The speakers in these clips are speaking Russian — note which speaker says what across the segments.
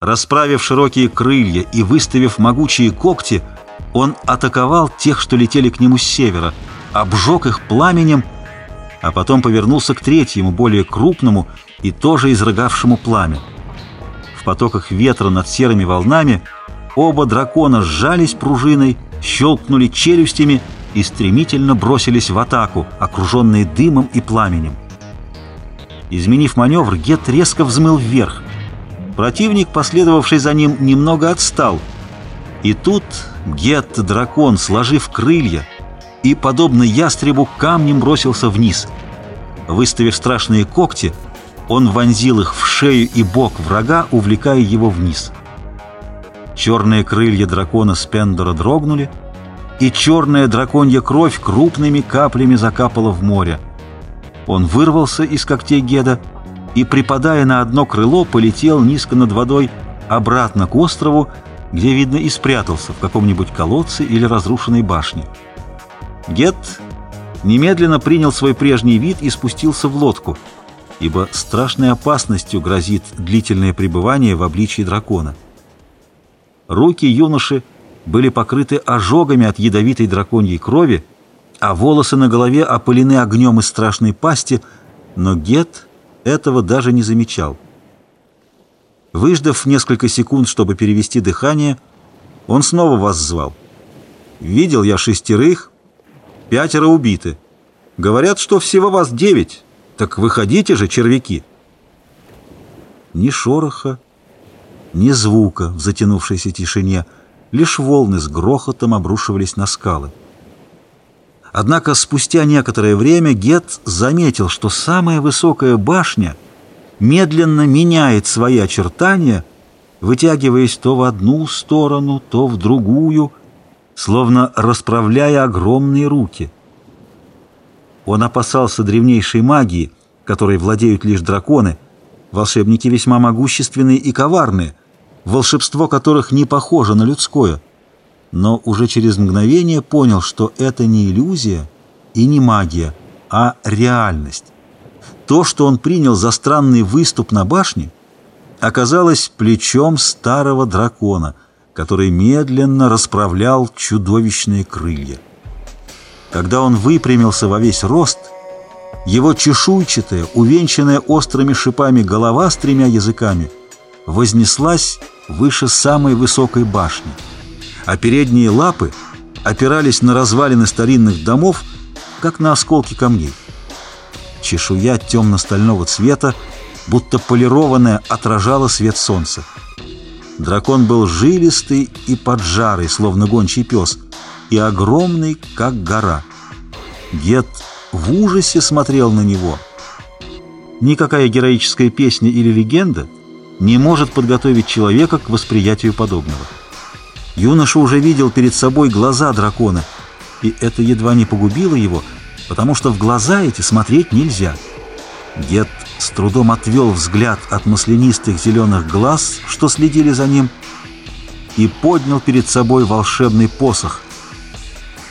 Speaker 1: Расправив широкие крылья и выставив могучие когти, он атаковал тех, что летели к нему с севера, обжег их пламенем, а потом повернулся к третьему, более крупному и тоже изрыгавшему пламя. В потоках ветра над серыми волнами оба дракона сжались пружиной, щелкнули челюстями и стремительно бросились в атаку, окруженные дымом и пламенем. Изменив маневр, Гет резко взмыл вверх, Противник, последовавший за ним, немного отстал. И тут Гет-дракон, сложив крылья, и, подобно ястребу, камнем бросился вниз. Выставив страшные когти, он вонзил их в шею и бок врага, увлекая его вниз. Черные крылья дракона Спендера дрогнули, и черная драконья кровь крупными каплями закапала в море. Он вырвался из когтей Геда и, припадая на одно крыло, полетел низко над водой обратно к острову, где, видно, и спрятался в каком-нибудь колодце или разрушенной башне. Гет немедленно принял свой прежний вид и спустился в лодку, ибо страшной опасностью грозит длительное пребывание в обличии дракона. Руки юноши были покрыты ожогами от ядовитой драконьей крови, а волосы на голове опылены огнем из страшной пасти, но Гет этого даже не замечал. Выждав несколько секунд, чтобы перевести дыхание, он снова вас звал. «Видел я шестерых, пятеро убиты. Говорят, что всего вас девять. Так выходите же, червяки!» Ни шороха, ни звука в затянувшейся тишине, лишь волны с грохотом обрушивались на скалы. Однако спустя некоторое время Гет заметил, что самая высокая башня медленно меняет свои очертания, вытягиваясь то в одну сторону, то в другую, словно расправляя огромные руки. Он опасался древнейшей магии, которой владеют лишь драконы, волшебники весьма могущественные и коварные, волшебство которых не похоже на людское – но уже через мгновение понял, что это не иллюзия и не магия, а реальность. То, что он принял за странный выступ на башне, оказалось плечом старого дракона, который медленно расправлял чудовищные крылья. Когда он выпрямился во весь рост, его чешуйчатая, увенчанная острыми шипами голова с тремя языками вознеслась выше самой высокой башни а передние лапы опирались на развалины старинных домов, как на осколки камней. Чешуя темно-стального цвета, будто полированная, отражала свет солнца. Дракон был жилистый и поджарый, словно гончий пес, и огромный, как гора. Гет в ужасе смотрел на него. Никакая героическая песня или легенда не может подготовить человека к восприятию подобного. Юноша уже видел перед собой глаза дракона, и это едва не погубило его, потому что в глаза эти смотреть нельзя. Гет с трудом отвел взгляд от маслянистых зеленых глаз, что следили за ним, и поднял перед собой волшебный посох,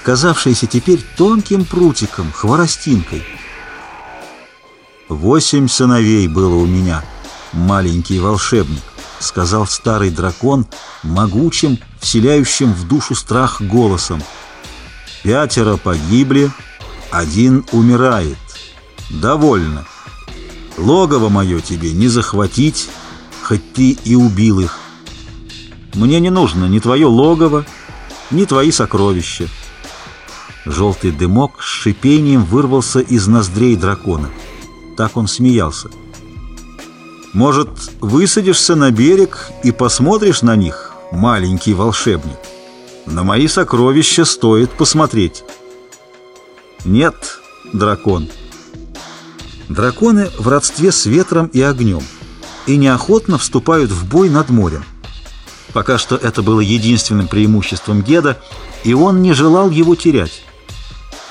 Speaker 1: казавшийся теперь тонким прутиком, хворостинкой. «Восемь сыновей было у меня, маленький волшебник», — сказал старый дракон могучим, вселяющим в душу страх голосом. «Пятеро погибли, один умирает. Довольно. Логово мое тебе не захватить, хоть ты и убил их. Мне не нужно ни твое логово, ни твои сокровища». Желтый дымок с шипением вырвался из ноздрей дракона. Так он смеялся. Может, высадишься на берег и посмотришь на них, маленький волшебник? На мои сокровища стоит посмотреть. Нет, дракон. Драконы в родстве с ветром и огнем и неохотно вступают в бой над морем. Пока что это было единственным преимуществом Геда, и он не желал его терять.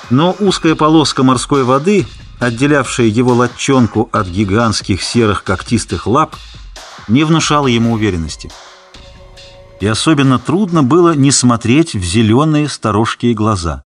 Speaker 1: Но узкая полоска морской воды — отделявшая его латчонку от гигантских серых когтистых лап, не внушала ему уверенности. И особенно трудно было не смотреть в зеленые сторожкие глаза.